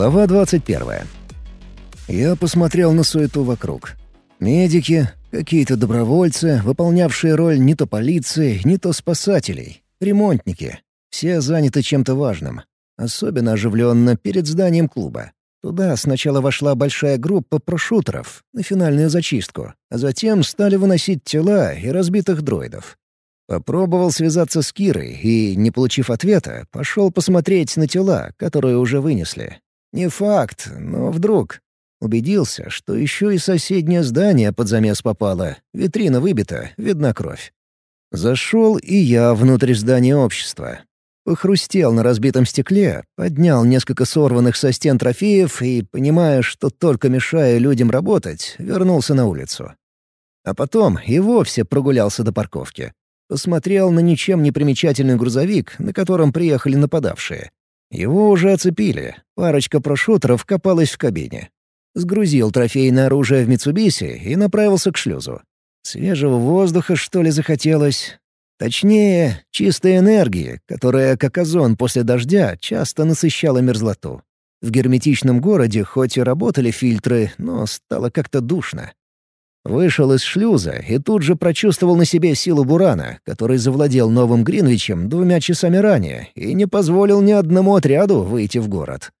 Глава 21. Я посмотрел на суету вокруг. Медики, какие-то добровольцы, выполнявшие роль не то полиции, не то спасателей, ремонтники. Все заняты чем-то важным. Особенно оживленно перед зданием клуба. Туда сначала вошла большая группа прошутеров на финальную зачистку, а затем стали выносить тела и разбитых дроидов. Попробовал связаться с Кирой и, не получив ответа, пошел посмотреть на тела, которые уже вынесли. Не факт, но вдруг. Убедился, что еще и соседнее здание под замес попало, витрина выбита, видна кровь. Зашел и я внутрь здания общества. Похрустел на разбитом стекле, поднял несколько сорванных со стен трофеев и, понимая, что только мешаю людям работать, вернулся на улицу. А потом и вовсе прогулялся до парковки. Посмотрел на ничем не примечательный грузовик, на котором приехали нападавшие. Его уже оцепили, парочка прошутеров копалась в кабине. Сгрузил трофейное оружие в Митсубиси и направился к шлюзу. Свежего воздуха, что ли, захотелось? Точнее, чистой энергии, которая, как озон после дождя, часто насыщала мерзлоту. В герметичном городе хоть и работали фильтры, но стало как-то душно. Вышел из шлюза и тут же прочувствовал на себе силу Бурана, который завладел Новым Гринвичем двумя часами ранее и не позволил ни одному отряду выйти в город.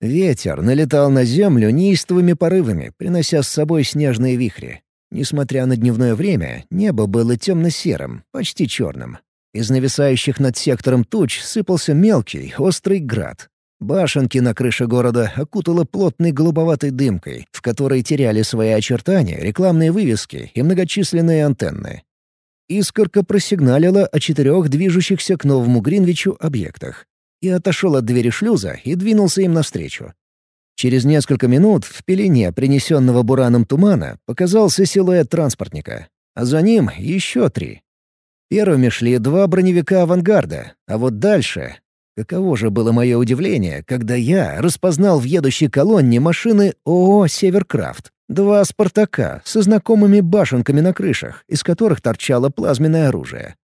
Ветер налетал на землю неистовыми порывами, принося с собой снежные вихри. Несмотря на дневное время, небо было темно-серым, почти черным. Из нависающих над сектором туч сыпался мелкий, острый град. Башенки на крыше города окутало плотной голубоватой дымкой, в которой теряли свои очертания рекламные вывески и многочисленные антенны. Искорка просигналила о четырех движущихся к Новому Гринвичу объектах. Я отошел от двери шлюза и двинулся им навстречу. Через несколько минут в пелене принесенного бураном тумана показался силуэт транспортника, а за ним еще три. Первыми шли два броневика авангарда, а вот дальше... Каково же было мое удивление, когда я распознал в едущей колонне машины ООО «Северкрафт». Два «Спартака» со знакомыми башенками на крышах, из которых торчало плазменное оружие.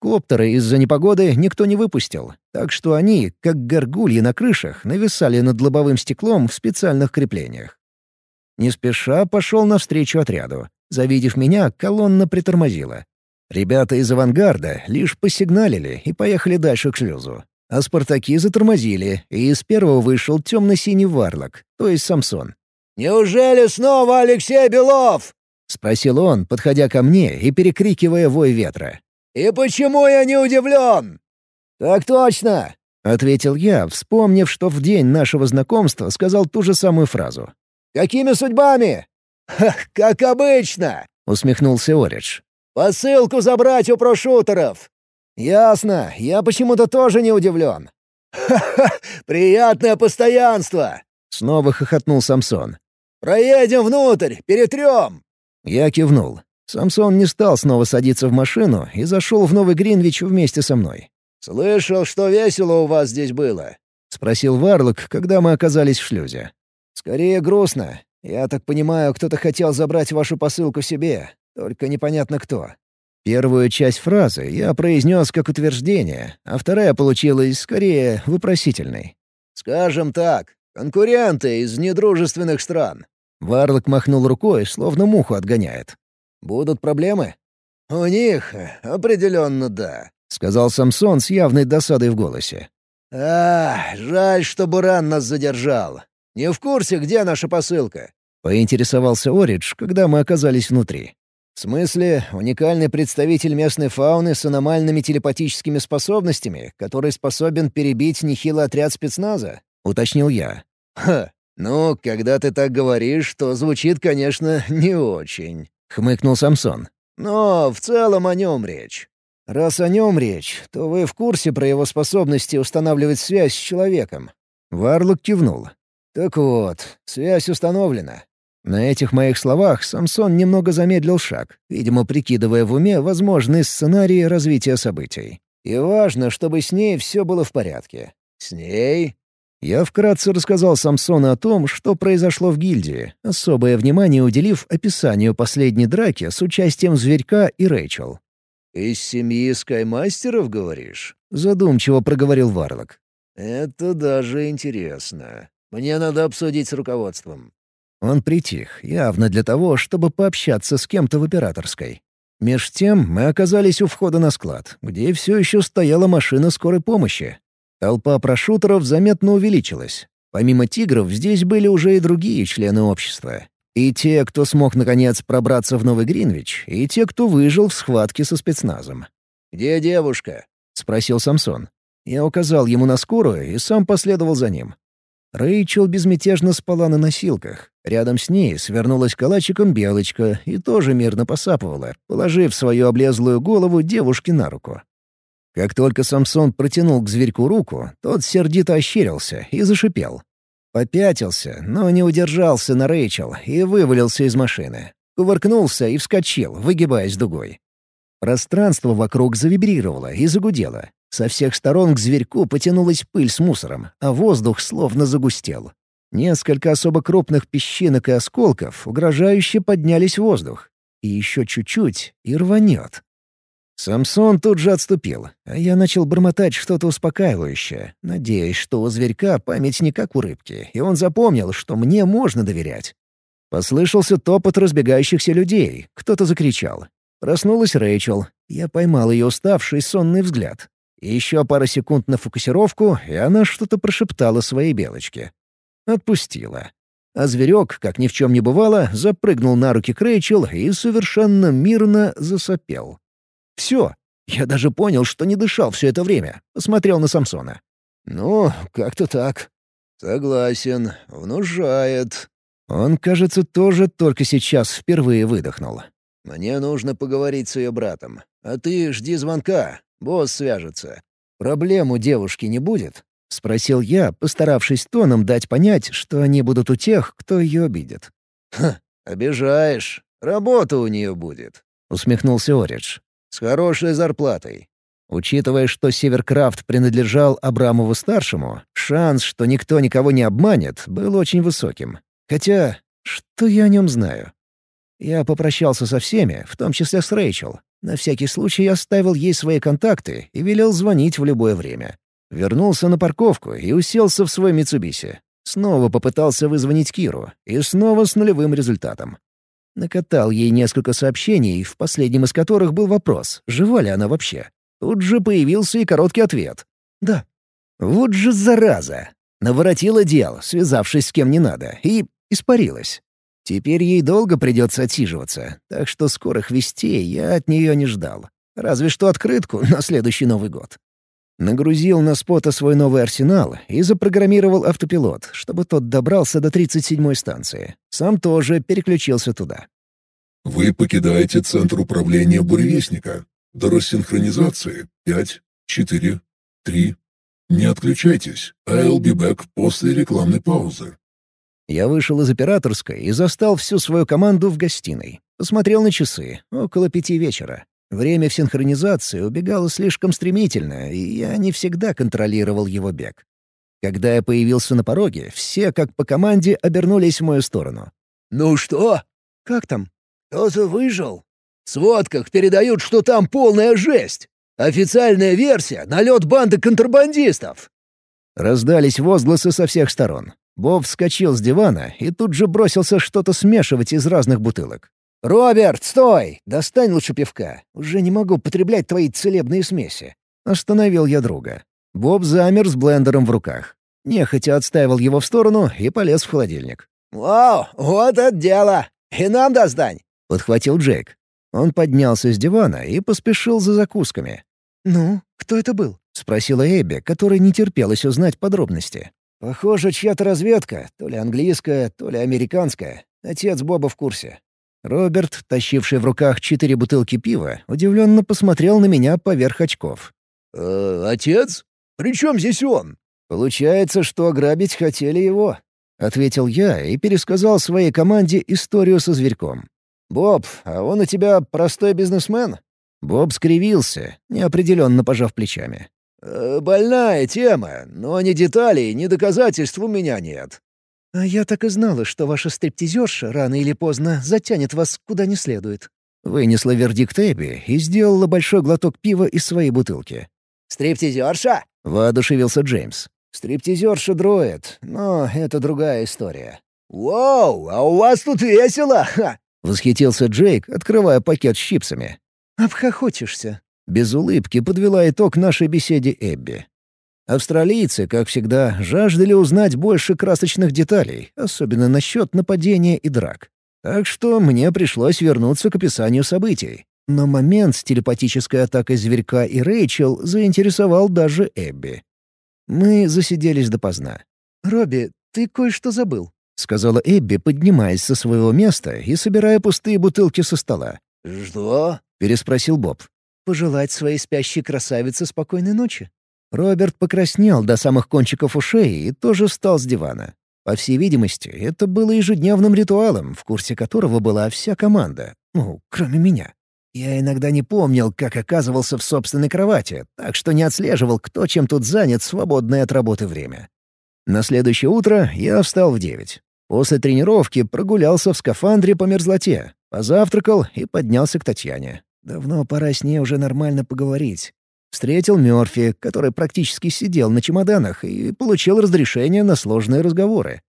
Коптеры из-за непогоды никто не выпустил, так что они, как горгульи на крышах, нависали над лобовым стеклом в специальных креплениях. Не спеша пошел навстречу отряду. Завидев меня, колонна притормозила. Ребята из авангарда лишь посигналили и поехали дальше к шлюзу. А «Спартаки» затормозили, и из первого вышел темно-синий варлок, то есть Самсон. «Неужели снова Алексей Белов?» — спросил он, подходя ко мне и перекрикивая вой ветра. «И почему я не удивлен?» «Так точно!» — ответил я, вспомнив, что в день нашего знакомства сказал ту же самую фразу. «Какими судьбами?» «Ха, как обычно!» — усмехнулся Оридж. «Посылку забрать у прошутеров!» «Ясно. Я почему-то тоже не удивлен». «Ха-ха! Приятное постоянство!» — снова хохотнул Самсон. «Проедем внутрь, перетрем!» Я кивнул. Самсон не стал снова садиться в машину и зашел в Новый Гринвич вместе со мной. «Слышал, что весело у вас здесь было?» — спросил Варлок, когда мы оказались в шлюзе. «Скорее грустно. Я так понимаю, кто-то хотел забрать вашу посылку себе, только непонятно кто». Первую часть фразы я произнес как утверждение, а вторая получилась скорее вопросительной. «Скажем так, конкуренты из недружественных стран». Варлок махнул рукой, словно муху отгоняет. Будут проблемы?» «У них определенно да», — сказал Самсон с явной досадой в голосе. «А, жаль, что Буран нас задержал. Не в курсе, где наша посылка?» — поинтересовался Оридж, когда мы оказались внутри. «В смысле, уникальный представитель местной фауны с аномальными телепатическими способностями, который способен перебить нехилый отряд спецназа?» — уточнил я. «Ха, ну, когда ты так говоришь, то звучит, конечно, не очень». — хмыкнул Самсон. «Но в целом о нем речь». «Раз о нем речь, то вы в курсе про его способности устанавливать связь с человеком?» Варлок кивнул. «Так вот, связь установлена». На этих моих словах Самсон немного замедлил шаг, видимо, прикидывая в уме возможные сценарии развития событий. И важно, чтобы с ней все было в порядке. «С ней?» Я вкратце рассказал Самсону о том, что произошло в гильдии, особое внимание уделив описанию последней драки с участием Зверька и Рэйчел. «Из семьи скаймастеров, говоришь?» — задумчиво проговорил Варлок. «Это даже интересно. Мне надо обсудить с руководством». Он притих, явно для того, чтобы пообщаться с кем-то в операторской. Меж тем мы оказались у входа на склад, где все еще стояла машина скорой помощи. Толпа прошутеров заметно увеличилась. Помимо тигров, здесь были уже и другие члены общества. И те, кто смог наконец пробраться в Новый Гринвич, и те, кто выжил в схватке со спецназом. «Где девушка?» — спросил Самсон. Я указал ему на скорую и сам последовал за ним. Рэйчел безмятежно спала на носилках. Рядом с ней свернулась калачиком белочка и тоже мирно посапывала, положив свою облезлую голову девушке на руку. Как только Самсон протянул к зверьку руку, тот сердито ощерился и зашипел. Попятился, но не удержался на Рэйчел и вывалился из машины. Кувыркнулся и вскочил, выгибаясь дугой. Пространство вокруг завибрировало и загудело. Со всех сторон к зверьку потянулась пыль с мусором, а воздух словно загустел. Несколько особо крупных песчинок и осколков угрожающе поднялись в воздух. И еще чуть-чуть — и рванет. Самсон тут же отступил, а я начал бормотать что-то успокаивающее, надеясь, что у зверька память не как у рыбки, и он запомнил, что мне можно доверять. Послышался топот разбегающихся людей, кто-то закричал. Проснулась Рэйчел. Я поймал ее уставший сонный взгляд. Еще пара секунд на фокусировку, и она что-то прошептала своей белочке. Отпустила. А зверек, как ни в чем не бывало, запрыгнул на руки Крейчел и совершенно мирно засопел. Все. Я даже понял, что не дышал все это время. Посмотрел на Самсона. «Ну, как-то так». «Согласен. Внушает». Он, кажется, тоже только сейчас впервые выдохнул. «Мне нужно поговорить с ее братом. А ты жди звонка. Босс свяжется». «Проблем у девушки не будет?» — спросил я, постаравшись тоном дать понять, что они будут у тех, кто ее обидит. «Ха, обижаешь. Работа у нее будет», — усмехнулся Оридж. «С хорошей зарплатой». Учитывая, что Северкрафт принадлежал Абрамову-старшему, шанс, что никто никого не обманет, был очень высоким. Хотя, что я о нем знаю? Я попрощался со всеми, в том числе с Рэйчел. На всякий случай оставил ей свои контакты и велел звонить в любое время. Вернулся на парковку и уселся в свой Митсубиси. Снова попытался вызвонить Киру, и снова с нулевым результатом. Накатал ей несколько сообщений, в последнем из которых был вопрос, жива ли она вообще. Тут же появился и короткий ответ. «Да». Вот же зараза! Наворотила дел, связавшись с кем не надо, и испарилась. Теперь ей долго придется отсиживаться, так что скорых вестей я от нее не ждал. Разве что открытку на следующий Новый год. Нагрузил на спота свой новый арсенал и запрограммировал автопилот, чтобы тот добрался до 37-й станции. Сам тоже переключился туда. «Вы покидаете центр управления буревестника. До рассинхронизации — пять, четыре, три. Не отключайтесь. I'll be back после рекламной паузы». Я вышел из операторской и застал всю свою команду в гостиной. Посмотрел на часы. Около пяти вечера. Время в синхронизации убегало слишком стремительно, и я не всегда контролировал его бег. Когда я появился на пороге, все, как по команде, обернулись в мою сторону. «Ну что? Как там?» «Кто-то выжил?» «В сводках передают, что там полная жесть! Официальная версия — налет банды контрабандистов!» Раздались возгласы со всех сторон. Боб вскочил с дивана и тут же бросился что-то смешивать из разных бутылок. «Роберт, стой! Достань лучше пивка. Уже не могу потреблять твои целебные смеси». Остановил я друга. Боб замер с блендером в руках. Нехотя отставил его в сторону и полез в холодильник. «Вау, вот это дело! И нам достань!» — подхватил Джейк. Он поднялся с дивана и поспешил за закусками. «Ну, кто это был?» — спросила Эбби, которой не терпелось узнать подробности. Похоже, чья-то разведка, то ли английская, то ли американская. Отец Боба в курсе. Роберт, тащивший в руках четыре бутылки пива, удивленно посмотрел на меня поверх очков. «Э, «Отец? При чем здесь он?» «Получается, что ограбить хотели его», — ответил я и пересказал своей команде историю со зверьком. «Боб, а он у тебя простой бизнесмен?» Боб скривился, неопределенно пожав плечами. Э, «Больная тема, но ни деталей, ни доказательств у меня нет». «А я так и знала, что ваша стриптизерша рано или поздно затянет вас куда не следует». Вынесла вердикт Эбби и сделала большой глоток пива из своей бутылки. «Стриптизерша?» — воодушевился Джеймс. Стриптизерша-дроид, но это другая история. «Вау, а у вас тут весело!» Восхитился Джейк, открывая пакет с чипсами. «Обхохочешься». Без улыбки подвела итог нашей беседе Эбби. Австралийцы, как всегда, жаждали узнать больше красочных деталей, особенно насчет нападения и драк. Так что мне пришлось вернуться к описанию событий. Но момент с телепатической атакой зверька и Рэйчел заинтересовал даже Эбби. Мы засиделись допоздна. «Робби, ты кое-что забыл», — сказала Эбби, поднимаясь со своего места и собирая пустые бутылки со стола. «Что?» — переспросил Боб. «Пожелать своей спящей красавице спокойной ночи». Роберт покраснел до самых кончиков ушей и тоже встал с дивана. По всей видимости, это было ежедневным ритуалом, в курсе которого была вся команда. Ну, кроме меня. Я иногда не помнил, как оказывался в собственной кровати, так что не отслеживал, кто чем тут занят свободное от работы время. На следующее утро я встал в девять. После тренировки прогулялся в скафандре по мерзлоте, позавтракал и поднялся к Татьяне. Давно пора с ней уже нормально поговорить. Встретил Мёрфи, который практически сидел на чемоданах и получил разрешение на сложные разговоры.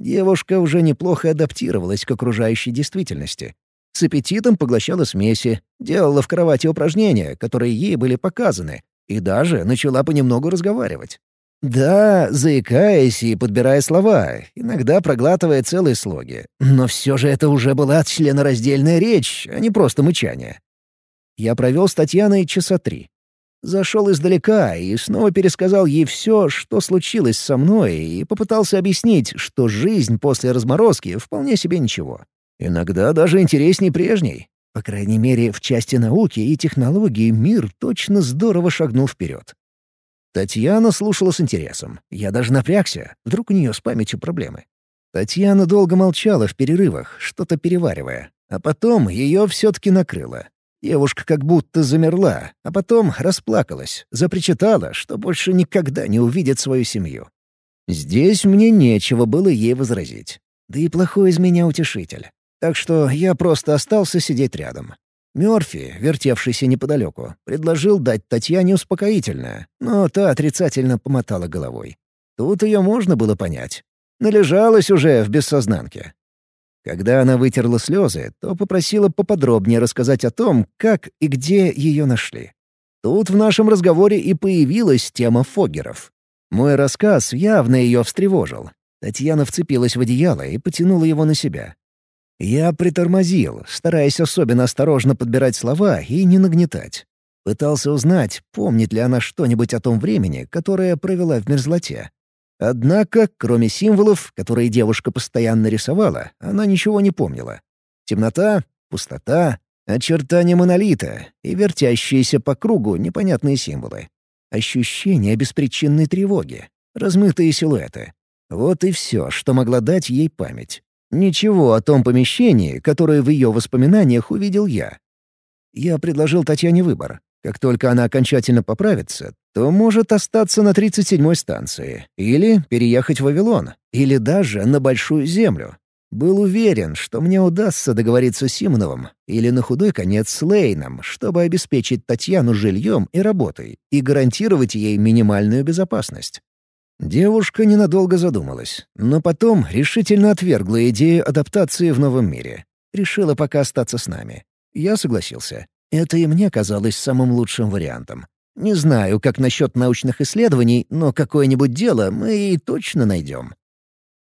Девушка уже неплохо адаптировалась к окружающей действительности. С аппетитом поглощала смеси, делала в кровати упражнения, которые ей были показаны, и даже начала понемногу разговаривать. Да, заикаясь и подбирая слова, иногда проглатывая целые слоги. Но все же это уже была членораздельная речь, а не просто мычание. Я провел с Татьяной часа три. Зашел издалека и снова пересказал ей все, что случилось со мной, и попытался объяснить, что жизнь после разморозки вполне себе ничего. Иногда даже интересней прежней. По крайней мере, в части науки и технологий мир точно здорово шагнул вперед. Татьяна слушала с интересом. Я даже напрягся. Вдруг у нее с памятью проблемы. Татьяна долго молчала в перерывах, что-то переваривая. А потом ее все-таки накрыло. Девушка как будто замерла, а потом расплакалась, запричитала, что больше никогда не увидит свою семью. Здесь мне нечего было ей возразить. Да и плохой из меня утешитель. Так что я просто остался сидеть рядом. Мёрфи, вертевшийся неподалеку, предложил дать Татьяне успокоительное, но та отрицательно помотала головой. Тут ее можно было понять. Належалась уже в бессознанке. Когда она вытерла слезы, то попросила поподробнее рассказать о том, как и где ее нашли. Тут в нашем разговоре и появилась тема фоггеров. Мой рассказ явно ее встревожил. Татьяна вцепилась в одеяло и потянула его на себя. Я притормозил, стараясь особенно осторожно подбирать слова и не нагнетать. Пытался узнать, помнит ли она что-нибудь о том времени, которое провела в мерзлоте. Однако, кроме символов, которые девушка постоянно рисовала, она ничего не помнила. Темнота, пустота, очертания монолита и вертящиеся по кругу непонятные символы. Ощущение беспричинной тревоги, размытые силуэты. Вот и все, что могла дать ей память. Ничего о том помещении, которое в ее воспоминаниях увидел я. Я предложил Татьяне выбор как только она окончательно поправится, то может остаться на 37-й станции, или переехать в Вавилон, или даже на Большую Землю. Был уверен, что мне удастся договориться с Симоновым или на худой конец с Лейном, чтобы обеспечить Татьяну жильем и работой и гарантировать ей минимальную безопасность. Девушка ненадолго задумалась, но потом решительно отвергла идею адаптации в новом мире. Решила пока остаться с нами. Я согласился. Это и мне казалось самым лучшим вариантом. Не знаю, как насчет научных исследований, но какое-нибудь дело мы и точно найдем.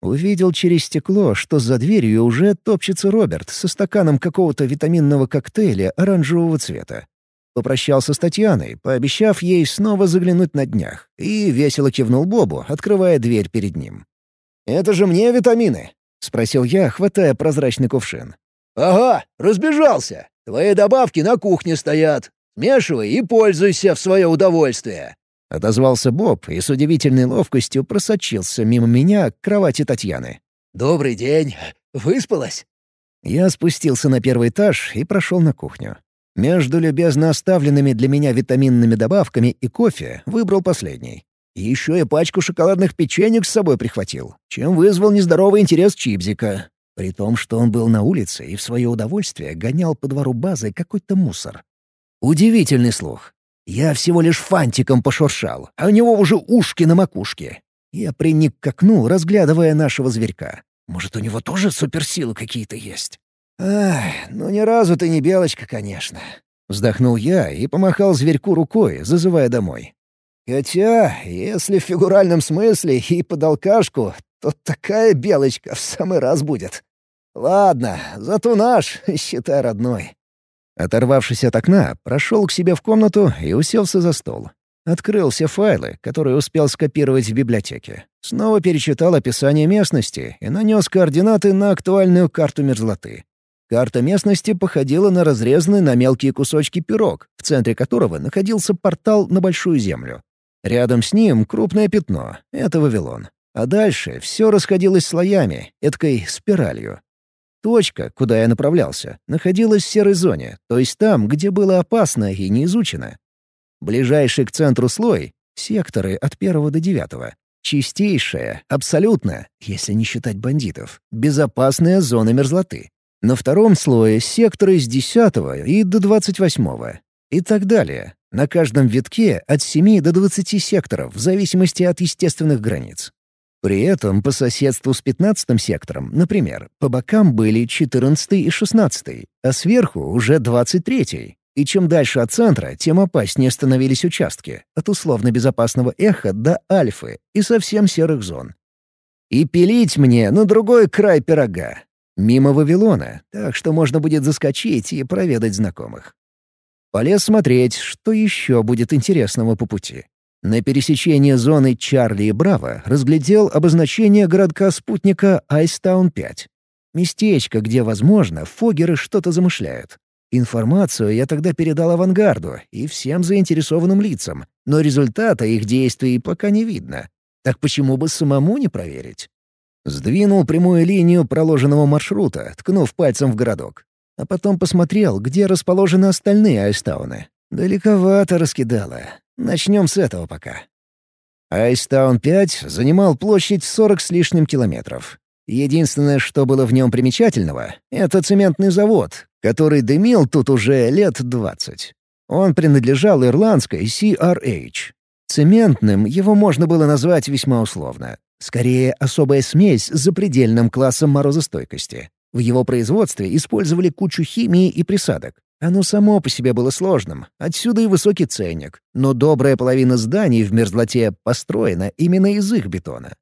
Увидел через стекло, что за дверью уже топчется Роберт со стаканом какого-то витаминного коктейля оранжевого цвета. Попрощался с Татьяной, пообещав ей снова заглянуть на днях, и весело кивнул Бобу, открывая дверь перед ним. «Это же мне витамины?» — спросил я, хватая прозрачный кувшин. «Ага, разбежался!» Твои добавки на кухне стоят. Смешивай и пользуйся в свое удовольствие». Отозвался Боб и с удивительной ловкостью просочился мимо меня к кровати Татьяны. «Добрый день. Выспалась?» Я спустился на первый этаж и прошел на кухню. Между любезно оставленными для меня витаминными добавками и кофе выбрал последний. еще и пачку шоколадных печенек с собой прихватил, чем вызвал нездоровый интерес Чипзика. При том, что он был на улице и в свое удовольствие гонял по двору базы какой-то мусор. Удивительный слух. Я всего лишь фантиком пошуршал, а у него уже ушки на макушке. Я приник к окну, разглядывая нашего зверька. Может, у него тоже суперсилы какие-то есть? «Ах, ну ни разу ты не белочка, конечно». Вздохнул я и помахал зверьку рукой, зазывая домой. Хотя, если в фигуральном смысле и под алкашку, то такая белочка в самый раз будет. Ладно, зато наш, считай, родной. Оторвавшись от окна, прошел к себе в комнату и уселся за стол. Открыл все файлы, которые успел скопировать в библиотеке. Снова перечитал описание местности и нанес координаты на актуальную карту мерзлоты. Карта местности походила на разрезанный на мелкие кусочки пирог, в центре которого находился портал на Большую Землю. Рядом с ним крупное пятно — это Вавилон. А дальше все расходилось слоями, эткой спиралью. Точка, куда я направлялся, находилась в серой зоне, то есть там, где было опасно и не изучено. Ближайший к центру слой — секторы от первого до девятого. Чистейшая, абсолютно, если не считать бандитов, безопасная зона мерзлоты. На втором слое секторы с 10 и до 28 и так далее. На каждом витке от 7 до 20 секторов в зависимости от естественных границ. При этом по соседству с 15 сектором, например, по бокам были 14 и 16, а сверху уже 23. И чем дальше от центра, тем опаснее становились участки, от условно безопасного эха до альфы и совсем серых зон. И пилить мне на другой край пирога, Мимо Вавилона, так что можно будет заскочить и проведать знакомых. Полез смотреть, что еще будет интересного по пути. На пересечении зоны Чарли и Браво разглядел обозначение городка-спутника Айстаун-5. Местечко, где, возможно, фогеры что-то замышляют. Информацию я тогда передал авангарду и всем заинтересованным лицам, но результата их действий пока не видно. Так почему бы самому не проверить? Сдвинул прямую линию проложенного маршрута, ткнув пальцем в городок. А потом посмотрел, где расположены остальные Айстауны. Далековато раскидало. Начнем с этого пока. Айстаун-5 занимал площадь 40 с лишним километров. Единственное, что было в нем примечательного — это цементный завод, который дымил тут уже лет 20. Он принадлежал ирландской CRH. Цементным его можно было назвать весьма условно. Скорее, особая смесь с запредельным классом морозостойкости. В его производстве использовали кучу химии и присадок. Оно само по себе было сложным, отсюда и высокий ценник, но добрая половина зданий в мерзлоте построена именно из их бетона.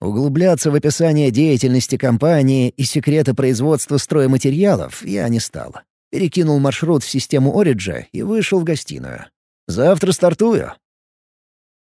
Углубляться в описание деятельности компании и секреты производства стройматериалов я не стал. Перекинул маршрут в систему Ориджа и вышел в гостиную. «Завтра стартую.